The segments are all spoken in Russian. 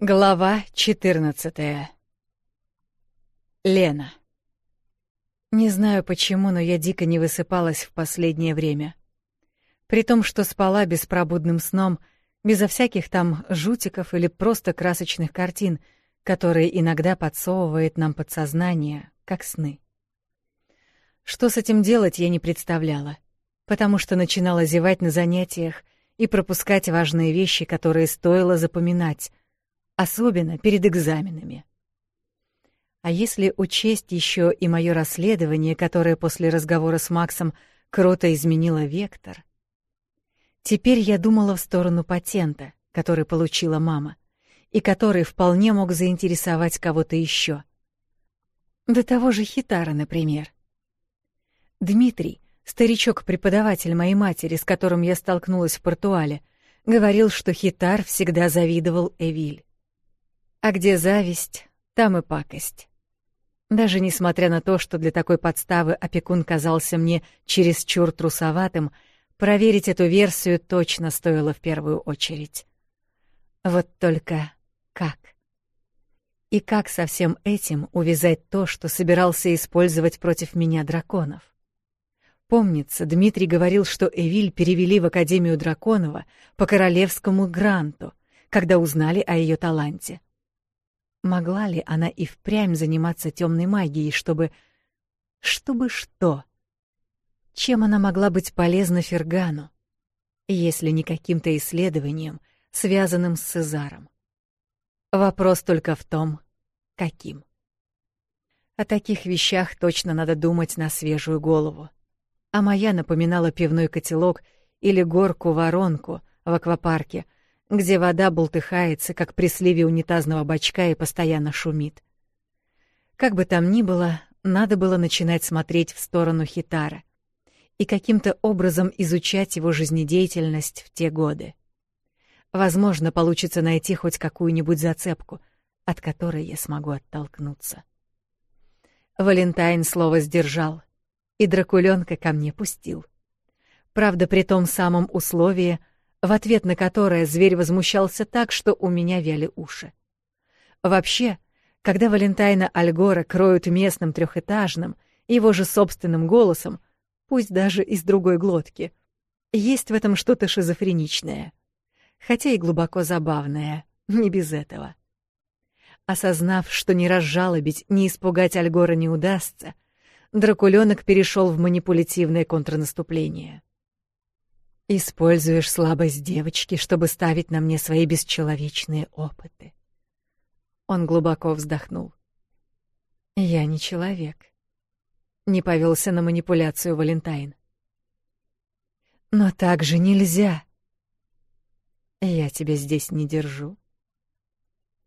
Глава 14. Лена. Не знаю почему, но я дико не высыпалась в последнее время. При том, что спала беспробудным сном, безо всяких там жутиков или просто красочных картин, которые иногда подсовывает нам подсознание, как сны. Что с этим делать, я не представляла, потому что начинала зевать на занятиях и пропускать важные вещи, которые стоило запоминать, особенно перед экзаменами. А если учесть еще и мое расследование, которое после разговора с Максом круто изменило вектор? Теперь я думала в сторону патента, который получила мама, и который вполне мог заинтересовать кого-то еще. До того же Хитара, например. Дмитрий, старичок-преподаватель моей матери, с которым я столкнулась в Портуале, говорил, что Хитар всегда завидовал Эвиль. А где зависть, там и пакость. Даже несмотря на то, что для такой подставы опекун казался мне чересчур трусоватым, проверить эту версию точно стоило в первую очередь. Вот только как? И как со всем этим увязать то, что собирался использовать против меня драконов? Помнится, Дмитрий говорил, что Эвиль перевели в Академию Драконова по королевскому гранту, когда узнали о ее таланте. Могла ли она и впрямь заниматься темной магией, чтобы... Чтобы что? Чем она могла быть полезна Фергану, если не каким-то исследованием, связанным с Цезаром? Вопрос только в том, каким. О таких вещах точно надо думать на свежую голову. А моя напоминала пивной котелок или горку-воронку в аквапарке — где вода болтыхается, как при сливе унитазного бачка и постоянно шумит. Как бы там ни было, надо было начинать смотреть в сторону Хитара и каким-то образом изучать его жизнедеятельность в те годы. Возможно, получится найти хоть какую-нибудь зацепку, от которой я смогу оттолкнуться. Валентайн слово сдержал, и дракуленка ко мне пустил. Правда, при том самом условии — в ответ на которое зверь возмущался так, что у меня вяли уши. Вообще, когда Валентайна Альгора кроют местным трехэтажным, его же собственным голосом, пусть даже из другой глотки, есть в этом что-то шизофреничное, хотя и глубоко забавное, не без этого. Осознав, что не разжалобить, не испугать Альгора не удастся, Дракуленок перешел в манипулятивное контрнаступление — Используешь слабость девочки, чтобы ставить на мне свои бесчеловечные опыты. Он глубоко вздохнул. Я не человек. Не повелся на манипуляцию Валентайн. Но так же нельзя. Я тебя здесь не держу.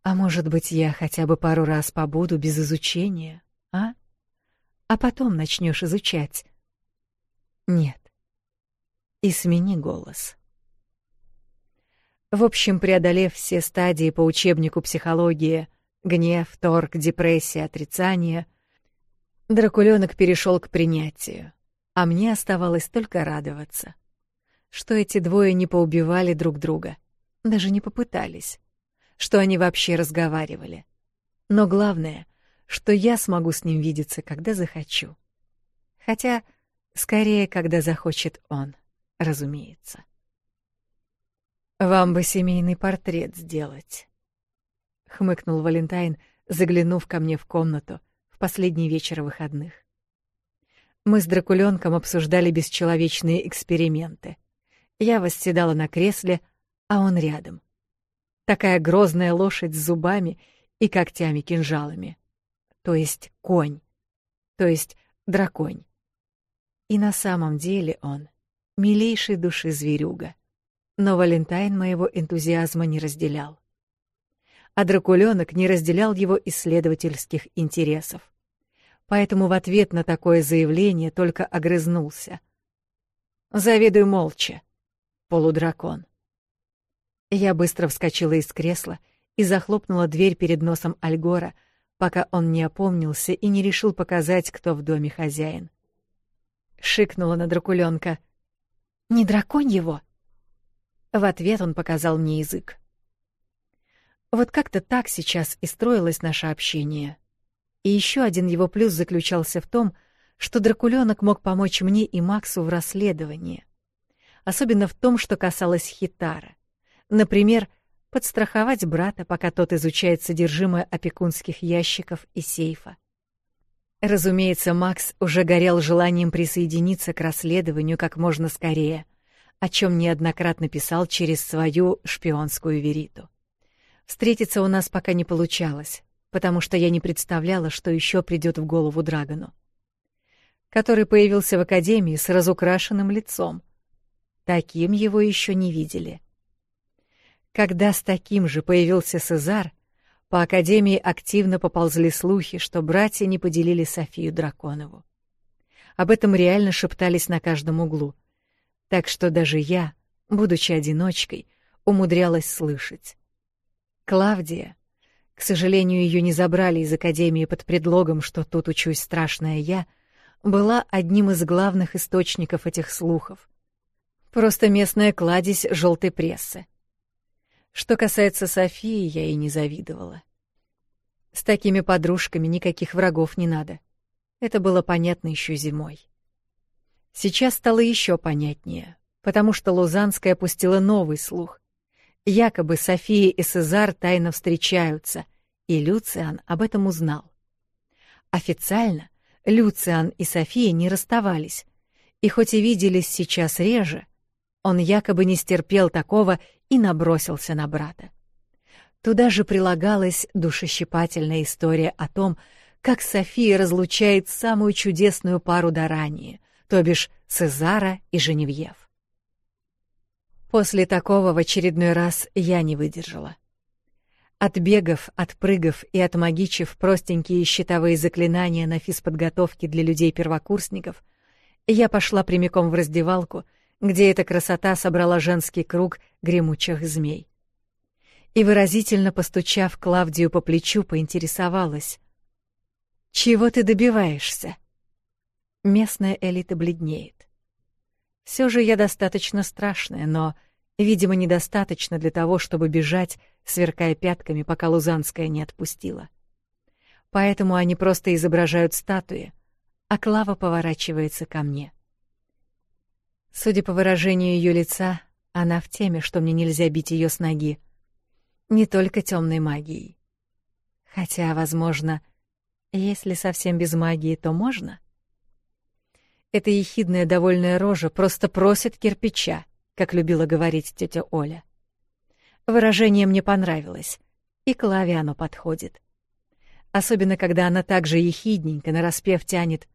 А может быть, я хотя бы пару раз побуду без изучения, а? А потом начнешь изучать. Нет и смени голос. В общем, преодолев все стадии по учебнику психологии — гнев, торг, депрессия, отрицание — Дракуленок перешел к принятию, а мне оставалось только радоваться, что эти двое не поубивали друг друга, даже не попытались, что они вообще разговаривали. Но главное, что я смогу с ним видеться, когда захочу. Хотя, скорее, когда захочет он разумеется. «Вам бы семейный портрет сделать», — хмыкнул Валентайн, заглянув ко мне в комнату в последний вечер выходных. Мы с Дракуленком обсуждали бесчеловечные эксперименты. Я восседала на кресле, а он рядом. Такая грозная лошадь с зубами и когтями-кинжалами. То есть конь. То есть драконь. И на самом деле он милейшей души зверюга. Но Валентайн моего энтузиазма не разделял. А дракуленок не разделял его исследовательских интересов. Поэтому в ответ на такое заявление только огрызнулся. «Завидуй молча, полудракон». Я быстро вскочила из кресла и захлопнула дверь перед носом Альгора, пока он не опомнился и не решил показать, кто в доме хозяин. Шикнула на дракуленка — не драконь его. В ответ он показал мне язык. Вот как-то так сейчас и строилось наше общение. И еще один его плюс заключался в том, что дракуленок мог помочь мне и Максу в расследовании. Особенно в том, что касалось Хитара. Например, подстраховать брата, пока тот изучает содержимое опекунских ящиков и сейфа. Разумеется, Макс уже горел желанием присоединиться к расследованию как можно скорее, о чем неоднократно писал через свою шпионскую вериту. Встретиться у нас пока не получалось, потому что я не представляла, что еще придет в голову Драгону, который появился в академии с разукрашенным лицом. Таким его еще не видели. Когда с таким же появился Сезар, по Академии активно поползли слухи, что братья не поделили Софию Драконову. Об этом реально шептались на каждом углу. Так что даже я, будучи одиночкой, умудрялась слышать. Клавдия. К сожалению, ее не забрали из Академии под предлогом, что тут учусь страшная я, была одним из главных источников этих слухов. Просто местная кладезь желтой прессы. Что касается Софии, я ей не завидовала. С такими подружками никаких врагов не надо. Это было понятно еще зимой. Сейчас стало еще понятнее, потому что Лузанская пустила новый слух. Якобы София и Сезар тайно встречаются, и Люциан об этом узнал. Официально Люциан и София не расставались, и хоть и виделись сейчас реже, он якобы не стерпел такого и набросился на брата. Туда же прилагалась душещипательная история о том, как София разлучает самую чудесную пару до ранее, то бишь Цезара и Женевьев. После такого в очередной раз я не выдержала. От бегов, от прыгов и от магичев простенькие щитовые заклинания на физподготовке для людей-первокурсников, я пошла прямиком в раздевалку — где эта красота собрала женский круг гремучих змей. И выразительно постучав Клавдию по плечу, поинтересовалась. «Чего ты добиваешься?» Местная элита бледнеет. «Все же я достаточно страшная, но, видимо, недостаточно для того, чтобы бежать, сверкая пятками, пока Лузанская не отпустила. Поэтому они просто изображают статуи, а Клава поворачивается ко мне». Судя по выражению ее лица, она в теме, что мне нельзя бить ее с ноги. Не только темной магией. Хотя, возможно, если совсем без магии, то можно. Эта ехидная довольная рожа просто просит кирпича, как любила говорить тетя Оля. Выражение мне понравилось, и Клаве оно подходит. Особенно, когда она так же ехидненько нараспев тянет.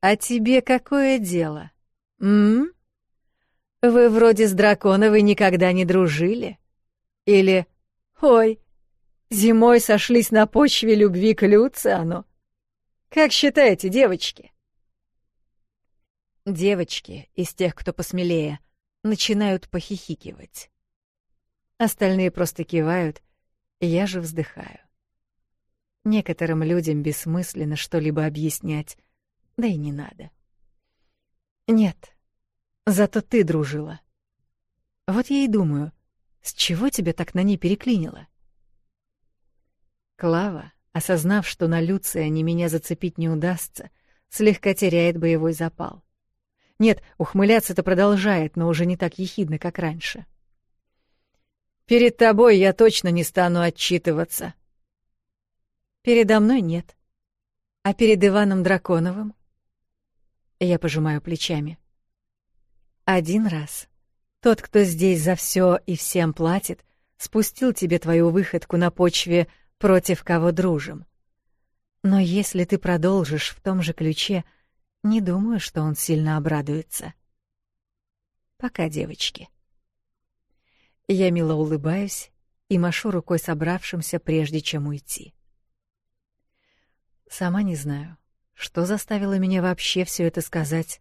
«А тебе какое дело?» «М? Вы вроде с Драконовой никогда не дружили?» Или «Ой, зимой сошлись на почве любви к Люциану?» Как считаете, девочки?» Девочки, из тех, кто посмелее, начинают похихикивать. Остальные просто кивают, и я же вздыхаю. Некоторым людям бессмысленно что-либо объяснять, да и не надо. Нет. Зато ты дружила. Вот я и думаю, с чего тебя так на ней переклинило? Клава, осознав, что на Люция ни меня зацепить не удастся, слегка теряет боевой запал. Нет, ухмыляться-то продолжает, но уже не так ехидно, как раньше. «Перед тобой я точно не стану отчитываться». «Передо мной нет. А перед Иваном Драконовым?» Я пожимаю плечами. Один раз. Тот, кто здесь за все и всем платит, спустил тебе твою выходку на почве «против кого дружим». Но если ты продолжишь в том же ключе, не думаю, что он сильно обрадуется. Пока, девочки. Я мило улыбаюсь и машу рукой собравшимся, прежде чем уйти. Сама не знаю, что заставило меня вообще все это сказать?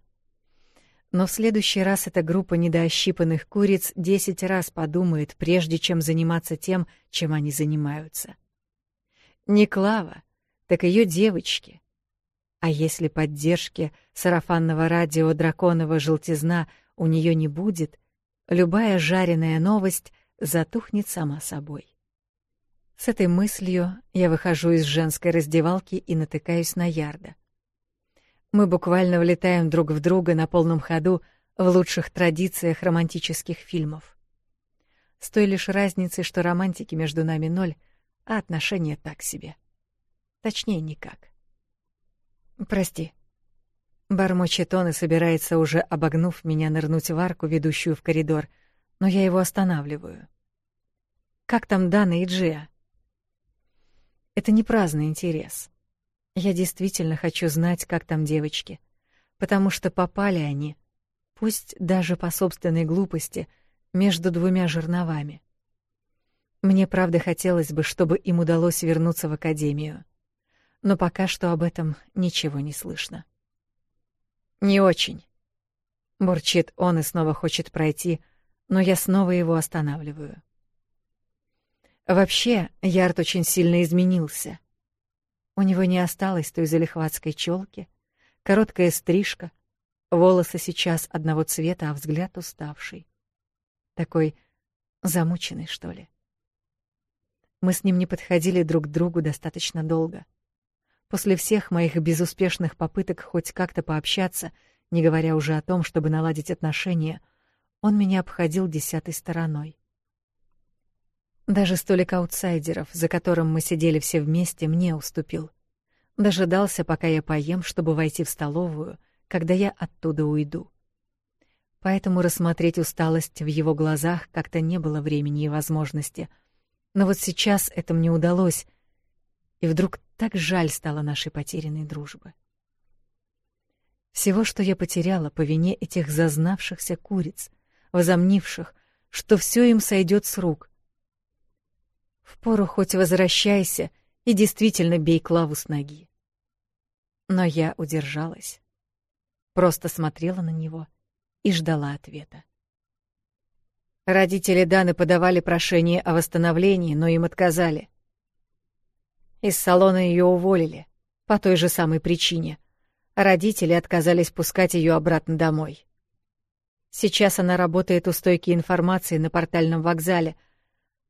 Но в следующий раз эта группа недоощипанных куриц десять раз подумает, прежде чем заниматься тем, чем они занимаются. Не Клава, так ее девочки. А если поддержки сарафанного радио «Драконова желтизна» у нее не будет, любая жареная новость затухнет сама собой. С этой мыслью я выхожу из женской раздевалки и натыкаюсь на Ярда. Мы буквально влетаем друг в друга на полном ходу в лучших традициях романтических фильмов. С той лишь разницей, что романтики между нами ноль, а отношения так себе. Точнее, никак. «Прости», Бормочет он и собирается, уже обогнув меня, нырнуть в арку, ведущую в коридор, но я его останавливаю. «Как там Дана и Джиа?» «Это не праздный интерес. Я действительно хочу знать, как там девочки, потому что попали они, пусть даже по собственной глупости, между двумя жерновами. Мне правда хотелось бы, чтобы им удалось вернуться в академию. Но пока что об этом ничего не слышно. Не очень. Бурчит он и снова хочет пройти, но я снова его останавливаю. Вообще, Ярд очень сильно изменился. У него не осталось той залихватской челки, короткая стрижка, волосы сейчас одного цвета, а взгляд уставший. Такой замученный, что ли. Мы с ним не подходили друг к другу достаточно долго. После всех моих безуспешных попыток хоть как-то пообщаться, не говоря уже о том, чтобы наладить отношения, он меня обходил десятой стороной. Даже столик аутсайдеров, за которым мы сидели все вместе, мне уступил. Дожидался, пока я поем, чтобы войти в столовую, когда я оттуда уйду. Поэтому рассмотреть усталость в его глазах как-то не было времени и возможности. Но вот сейчас это мне удалось, и вдруг так жаль стало нашей потерянной дружбы. Всего, что я потеряла по вине этих зазнавшихся куриц, возомнивших, что все им сойдет с рук, Впору хоть возвращайся и действительно бей Клаву с ноги. Но я удержалась. Просто смотрела на него и ждала ответа. Родители Даны подавали прошение о восстановлении, но им отказали. Из салона ее уволили, по той же самой причине. Родители отказались пускать ее обратно домой. Сейчас она работает у стойки информации на портальном вокзале —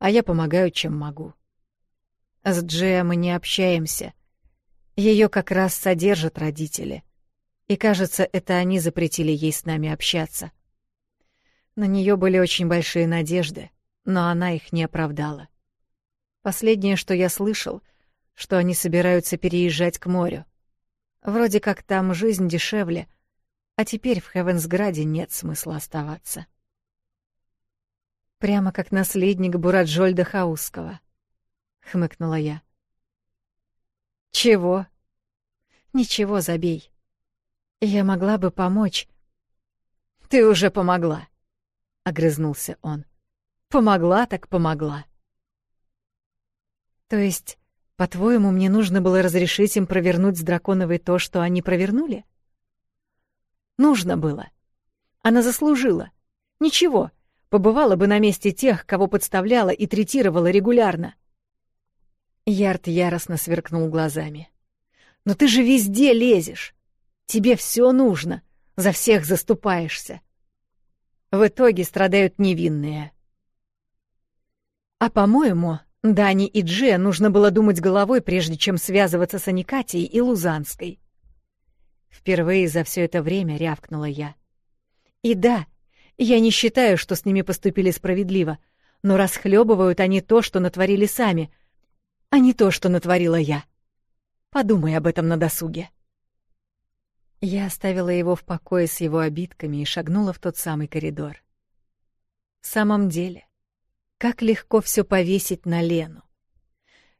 а я помогаю, чем могу. С Джея мы не общаемся. Ее как раз содержат родители. И, кажется, это они запретили ей с нами общаться. На нее были очень большие надежды, но она их не оправдала. Последнее, что я слышал, что они собираются переезжать к морю. Вроде как там жизнь дешевле, а теперь в Хевенсграде нет смысла оставаться. Прямо как наследник Бураджольда Хаусского, хмыкнула я. Чего? Ничего, забей. Я могла бы помочь. Ты уже помогла, огрызнулся он. Помогла так помогла. То есть, по-твоему, мне нужно было разрешить им провернуть с драконовой то, что они провернули? Нужно было. Она заслужила. Ничего, побывала бы на месте тех, кого подставляла и третировала регулярно. Ярд яростно сверкнул глазами. «Но ты же везде лезешь! Тебе все нужно, за всех заступаешься!» В итоге страдают невинные. А, по-моему, Дани и Дже нужно было думать головой, прежде чем связываться с Аникатией и Лузанской. Впервые за все это время рявкнула я. И да, я не считаю, что с ними поступили справедливо, но расхлебывают они то, что натворили сами, а не то, что натворила я. Подумай об этом на досуге. Я оставила его в покое с его обидками и шагнула в тот самый коридор. В самом деле, как легко все повесить на Лену,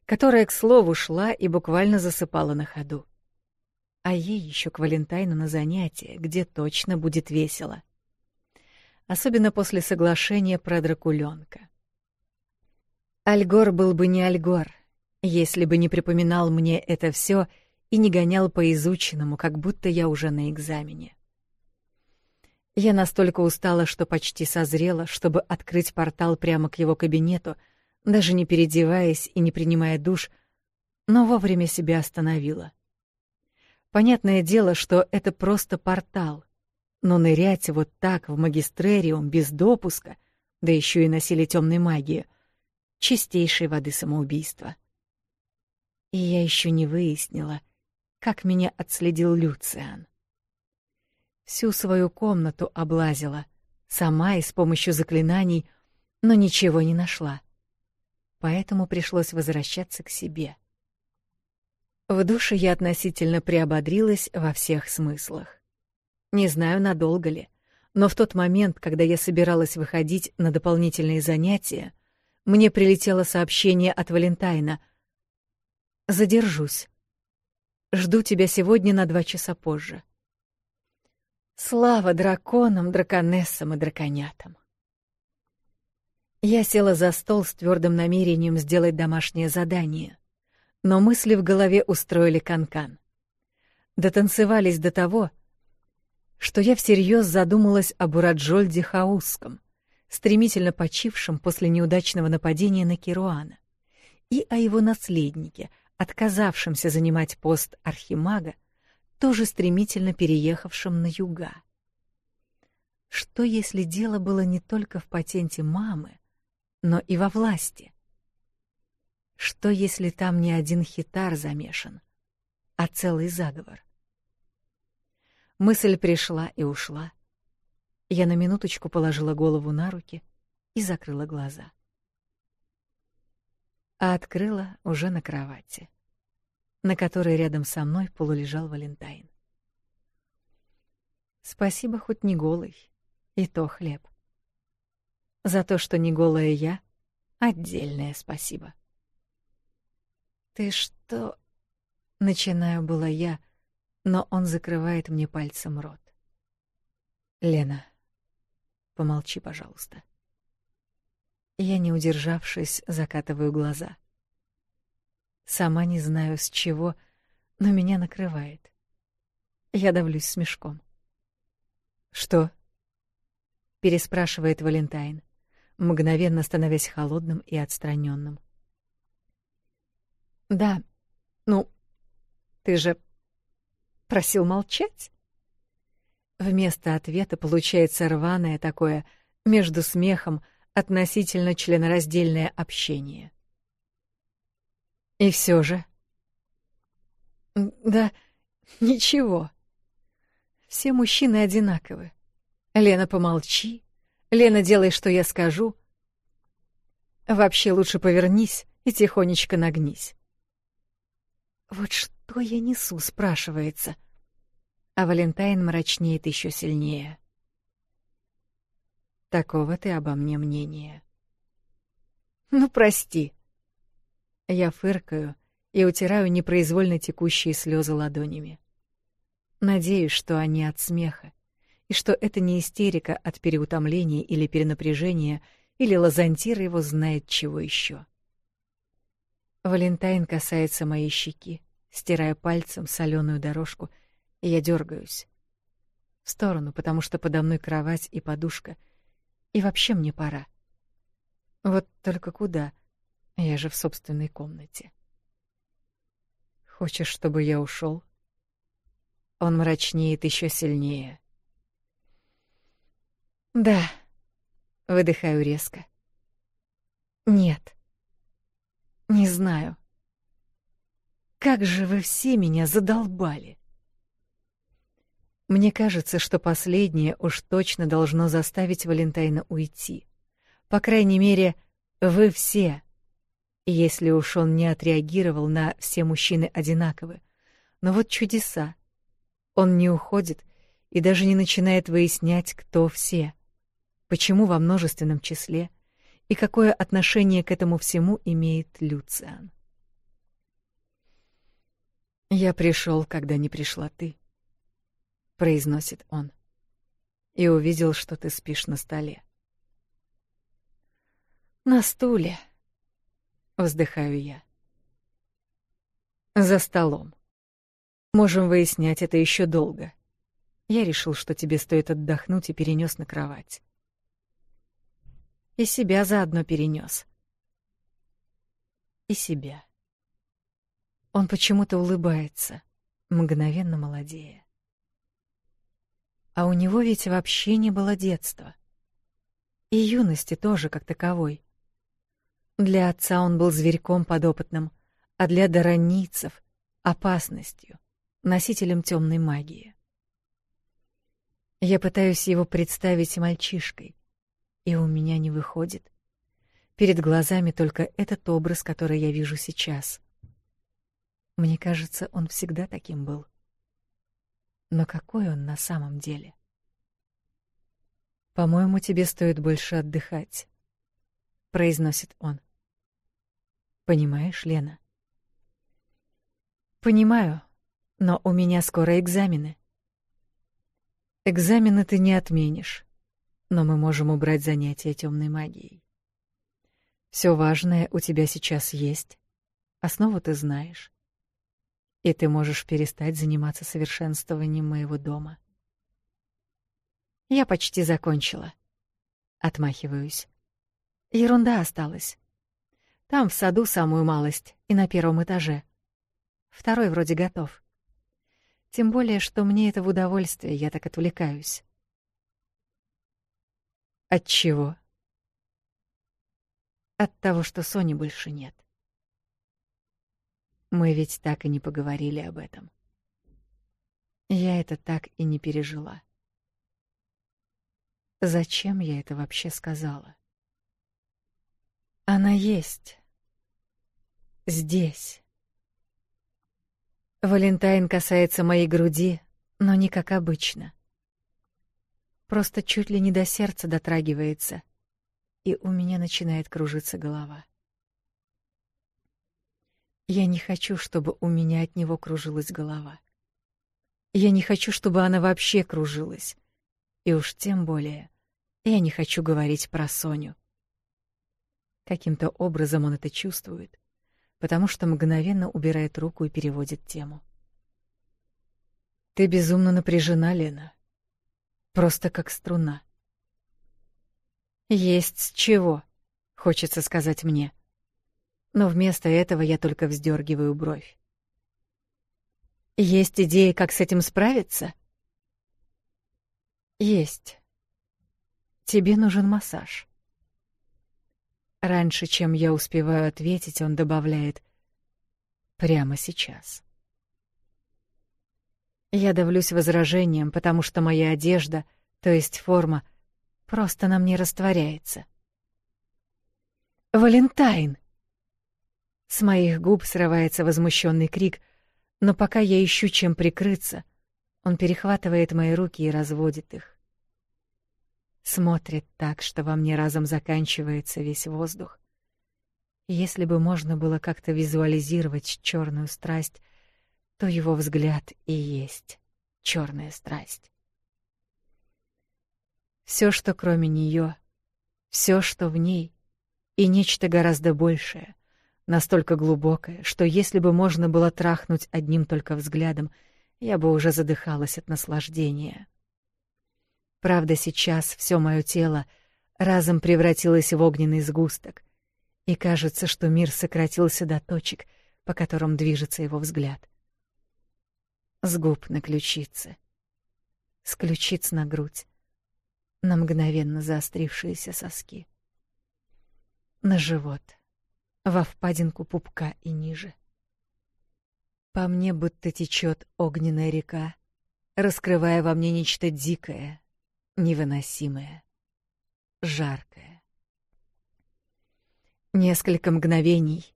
которая, к слову, шла и буквально засыпала на ходу. А ей еще к Валентайну на занятие, где точно будет весело особенно после соглашения про Дракуленка. Альгор был бы не Альгор, если бы не припоминал мне это все и не гонял по изученному, как будто я уже на экзамене. Я настолько устала, что почти созрела, чтобы открыть портал прямо к его кабинету, даже не переодеваясь и не принимая душ, но вовремя себя остановила. Понятное дело, что это просто портал, но нырять вот так в магистрериум без допуска, да еще и носили темной магии, чистейшей воды самоубийства. И я еще не выяснила, как меня отследил Люциан. Всю свою комнату облазила, сама и с помощью заклинаний, но ничего не нашла. Поэтому пришлось возвращаться к себе. В душе я относительно приободрилась во всех смыслах. Не знаю, надолго ли. Но в тот момент, когда я собиралась выходить на дополнительные занятия, мне прилетело сообщение от Валентайна. «Задержусь. Жду тебя сегодня на два часа позже». Слава драконам, драконессам и драконятам! Я села за стол с твердым намерением сделать домашнее задание, но мысли в голове устроили канкан. -кан. Дотанцевались до того, что я всерьез задумалась об Ураджольде Хаусском, стремительно почившем после неудачного нападения на Керуана, и о его наследнике, отказавшемся занимать пост архимага, тоже стремительно переехавшем на юга. Что если дело было не только в патенте мамы, но и во власти? Что если там не один хитар замешан, а целый заговор — Мысль пришла и ушла. Я на минуточку положила голову на руки и закрыла глаза. А открыла уже на кровати, на которой рядом со мной полулежал Валентайн. Спасибо хоть не голый, и то хлеб. За то, что не голая я, отдельное спасибо. Ты что? начинаю была я, — но он закрывает мне пальцем рот. Лена, помолчи, пожалуйста. Я, не удержавшись, закатываю глаза. Сама не знаю с чего, но меня накрывает. Я давлюсь смешком. Что? переспрашивает Валентайн, мгновенно становясь холодным и отстраненным. Да. Ну, ты же Просил молчать? Вместо ответа получается рваное такое, между смехом, относительно членораздельное общение. И все же... Да, ничего. Все мужчины одинаковы. Лена, помолчи. Лена, делай, что я скажу. Вообще лучше повернись и тихонечко нагнись. Вот что я несу, спрашивается. А Валентайн мрачнеет еще сильнее. Такого ты обо мне мнения. Ну, прости. Я фыркаю и утираю непроизвольно текущие слезы ладонями. Надеюсь, что они от смеха, и что это не истерика от переутомления или перенапряжения, или лазантир его знает чего еще. Валентайн касается моей щеки, стирая пальцем соленую дорожку, и я дергаюсь. В сторону, потому что подо мной кровать и подушка. И вообще мне пора. Вот только куда? Я же в собственной комнате. Хочешь, чтобы я ушел? Он мрачнеет еще сильнее. Да. Выдыхаю резко. Нет. Не знаю. Как же вы все меня задолбали. Мне кажется, что последнее уж точно должно заставить Валентайна уйти. По крайней мере, вы все. Если уж он не отреагировал на «все мужчины одинаковы». Но вот чудеса. Он не уходит и даже не начинает выяснять, кто все. Почему во множественном числе — и какое отношение к этому всему имеет Люциан. «Я пришел, когда не пришла ты», — произносит он, — «и увидел, что ты спишь на столе». «На стуле», — вздыхаю я. «За столом. Можем выяснять это еще долго. Я решил, что тебе стоит отдохнуть и перенес на кровать». И себя заодно перенес. И себя. Он почему-то улыбается, мгновенно молодея. А у него ведь вообще не было детства. И юности тоже как таковой. Для отца он был зверьком подопытным, а для дараницев — опасностью, носителем темной магии. Я пытаюсь его представить мальчишкой, и у меня не выходит. Перед глазами только этот образ, который я вижу сейчас. Мне кажется, он всегда таким был. Но какой он на самом деле? По-моему, тебе стоит больше отдыхать, произносит он. Понимаешь, Лена? Понимаю, но у меня скоро экзамены. Экзамены ты не отменишь но мы можем убрать занятия темной магией. Все важное у тебя сейчас есть, основу ты знаешь. И ты можешь перестать заниматься совершенствованием моего дома. Я почти закончила. Отмахиваюсь. Ерунда осталась. Там в саду самую малость и на первом этаже. Второй вроде готов. Тем более, что мне это в удовольствие, я так отвлекаюсь. От чего? От того, что Сони больше нет. Мы ведь так и не поговорили об этом. Я это так и не пережила. Зачем я это вообще сказала? Она есть. Здесь. Валентайн касается моей груди, но не как обычно просто чуть ли не до сердца дотрагивается, и у меня начинает кружиться голова. Я не хочу, чтобы у меня от него кружилась голова. Я не хочу, чтобы она вообще кружилась. И уж тем более, я не хочу говорить про Соню. Каким-то образом он это чувствует, потому что мгновенно убирает руку и переводит тему. «Ты безумно напряжена, Лена просто как струна. Есть с чего, хочется сказать мне. Но вместо этого я только вздергиваю бровь. Есть идеи, как с этим справиться? Есть. Тебе нужен массаж. Раньше, чем я успеваю ответить, он добавляет: прямо сейчас. Я давлюсь возражением, потому что моя одежда, то есть форма, просто на мне растворяется. «Валентайн!» С моих губ срывается возмущенный крик, но пока я ищу, чем прикрыться, он перехватывает мои руки и разводит их. Смотрит так, что во мне разом заканчивается весь воздух. Если бы можно было как-то визуализировать черную страсть, то его взгляд и есть черная страсть. Все, что кроме нее, все, что в ней, и нечто гораздо большее, настолько глубокое, что если бы можно было трахнуть одним только взглядом, я бы уже задыхалась от наслаждения. Правда, сейчас все мое тело разом превратилось в огненный сгусток, и кажется, что мир сократился до точек, по которым движется его взгляд с губ на ключицы, с ключиц на грудь, на мгновенно заострившиеся соски, на живот, во впадинку пупка и ниже. По мне будто течет огненная река, раскрывая во мне нечто дикое, невыносимое, жаркое. Несколько мгновений,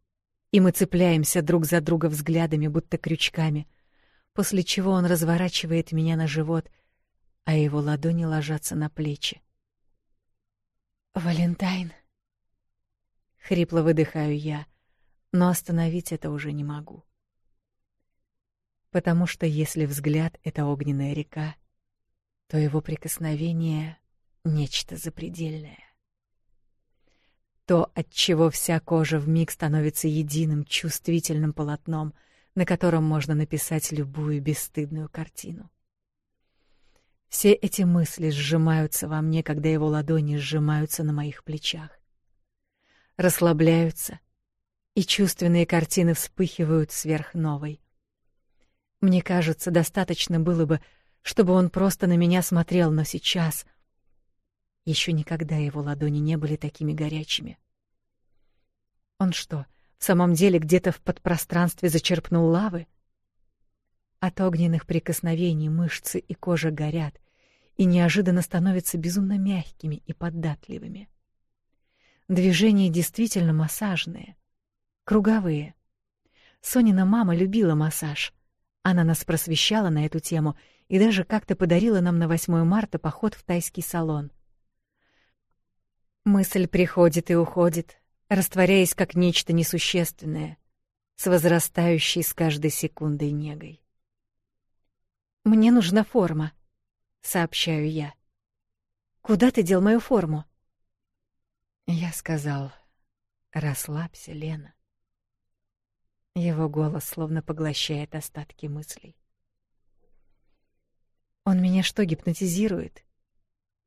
и мы цепляемся друг за друга взглядами, будто крючками — после чего он разворачивает меня на живот, а его ладони ложатся на плечи. «Валентайн!» Хрипло выдыхаю я, но остановить это уже не могу. Потому что если взгляд — это огненная река, то его прикосновение — нечто запредельное. То, от чего вся кожа вмиг становится единым чувствительным полотном — на котором можно написать любую бесстыдную картину. Все эти мысли сжимаются во мне, когда его ладони сжимаются на моих плечах. Расслабляются, и чувственные картины вспыхивают сверхновой. Мне кажется, достаточно было бы, чтобы он просто на меня смотрел, но сейчас еще никогда его ладони не были такими горячими. Он что, в самом деле где-то в подпространстве зачерпнул лавы? От огненных прикосновений мышцы и кожа горят и неожиданно становятся безумно мягкими и податливыми. Движения действительно массажные, круговые. Сонина мама любила массаж. Она нас просвещала на эту тему и даже как-то подарила нам на 8 марта поход в тайский салон. Мысль приходит и уходит, растворяясь как нечто несущественное, с возрастающей с каждой секундой негой. «Мне нужна форма», — сообщаю я. «Куда ты дел мою форму?» Я сказал, «Расслабься, Лена». Его голос словно поглощает остатки мыслей. Он меня что, гипнотизирует?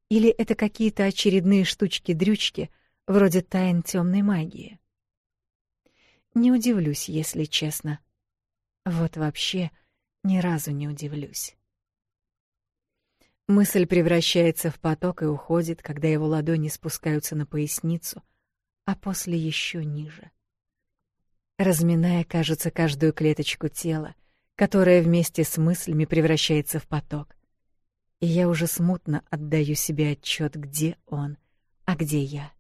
Или это какие-то очередные штучки-дрючки, вроде тайн темной магии. Не удивлюсь, если честно. Вот вообще ни разу не удивлюсь. Мысль превращается в поток и уходит, когда его ладони спускаются на поясницу, а после еще ниже. Разминая, кажется, каждую клеточку тела, которая вместе с мыслями превращается в поток. И я уже смутно отдаю себе отчет, где он, а где я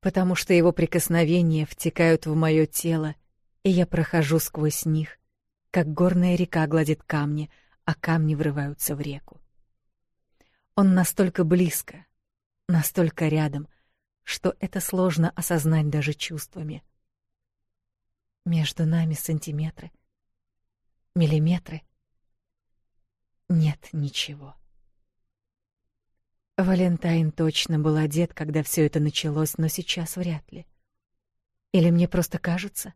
потому что его прикосновения втекают в мое тело, и я прохожу сквозь них, как горная река гладит камни, а камни врываются в реку. Он настолько близко, настолько рядом, что это сложно осознать даже чувствами. Между нами сантиметры, миллиметры. Нет ничего. Валентайн точно был одет, когда все это началось, но сейчас вряд ли. Или мне просто кажется?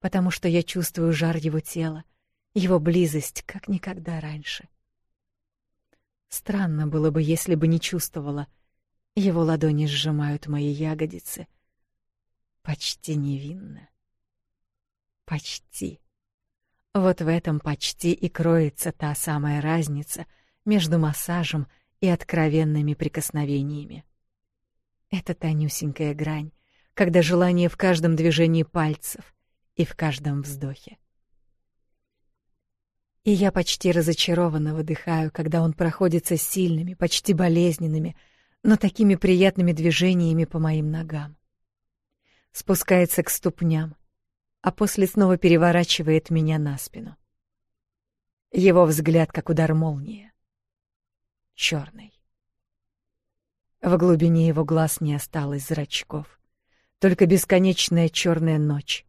Потому что я чувствую жар его тела, его близость, как никогда раньше. Странно было бы, если бы не чувствовала. Его ладони сжимают мои ягодицы. Почти невинно. Почти. Вот в этом почти и кроется та самая разница между массажем и и откровенными прикосновениями. Это тонюсенькая грань, когда желание в каждом движении пальцев и в каждом вздохе. И я почти разочарованно выдыхаю, когда он проходится сильными, почти болезненными, но такими приятными движениями по моим ногам. Спускается к ступням, а после снова переворачивает меня на спину. Его взгляд как удар молнии черной. В глубине его глаз не осталось зрачков. Только бесконечная черная ночь,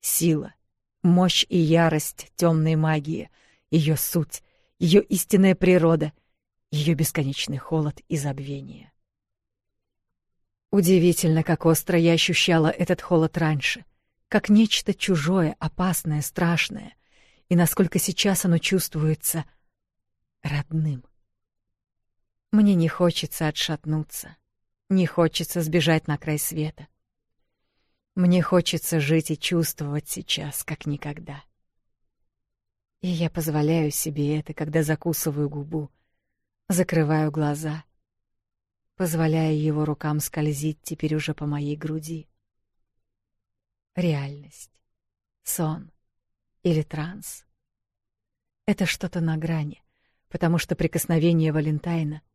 сила, мощь и ярость темной магии, ее суть, ее истинная природа, ее бесконечный холод и забвение. Удивительно, как остро я ощущала этот холод раньше, как нечто чужое, опасное, страшное, и насколько сейчас оно чувствуется родным. Мне не хочется отшатнуться, не хочется сбежать на край света. Мне хочется жить и чувствовать сейчас, как никогда. И я позволяю себе это, когда закусываю губу, закрываю глаза, позволяя его рукам скользить теперь уже по моей груди. Реальность, сон или транс — это что-то на грани, потому что прикосновение Валентайна —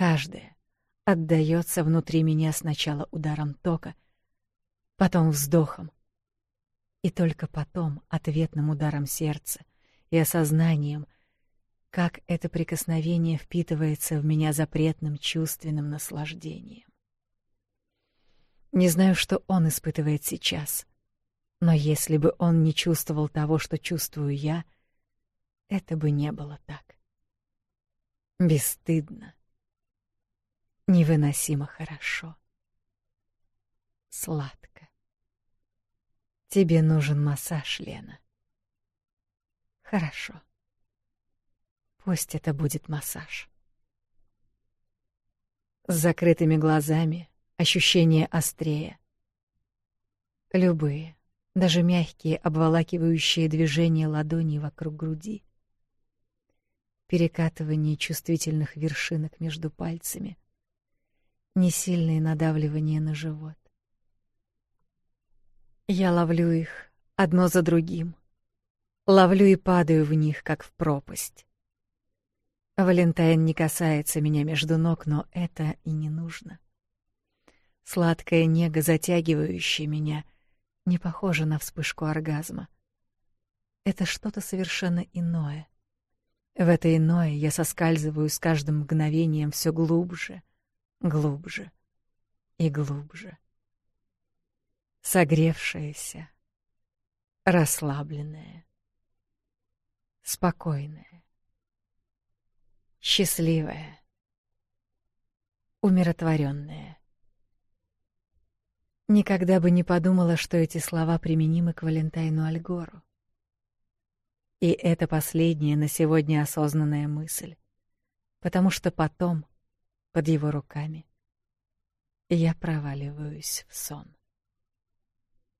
Каждое отдаётся внутри меня сначала ударом тока, потом вздохом, и только потом ответным ударом сердца и осознанием, как это прикосновение впитывается в меня запретным чувственным наслаждением. Не знаю, что он испытывает сейчас, но если бы он не чувствовал того, что чувствую я, это бы не было так. Бесстыдно, невыносимо хорошо. Сладко. Тебе нужен массаж, Лена. Хорошо. Пусть это будет массаж. С закрытыми глазами ощущения острее. Любые, даже мягкие обволакивающие движения ладоней вокруг груди, перекатывание чувствительных вершинок между пальцами — несильные надавливания на живот. Я ловлю их одно за другим. Ловлю и падаю в них, как в пропасть. Валентайн не касается меня между ног, но это и не нужно. Сладкая нега, затягивающая меня, не похожа на вспышку оргазма. Это что-то совершенно иное. В это иное я соскальзываю с каждым мгновением все глубже, глубже и глубже. Согревшаяся, расслабленная, спокойная, счастливая, умиротворенная. Никогда бы не подумала, что эти слова применимы к Валентайну Альгору. И это последняя на сегодня осознанная мысль, потому что потом под его руками, и я проваливаюсь в сон.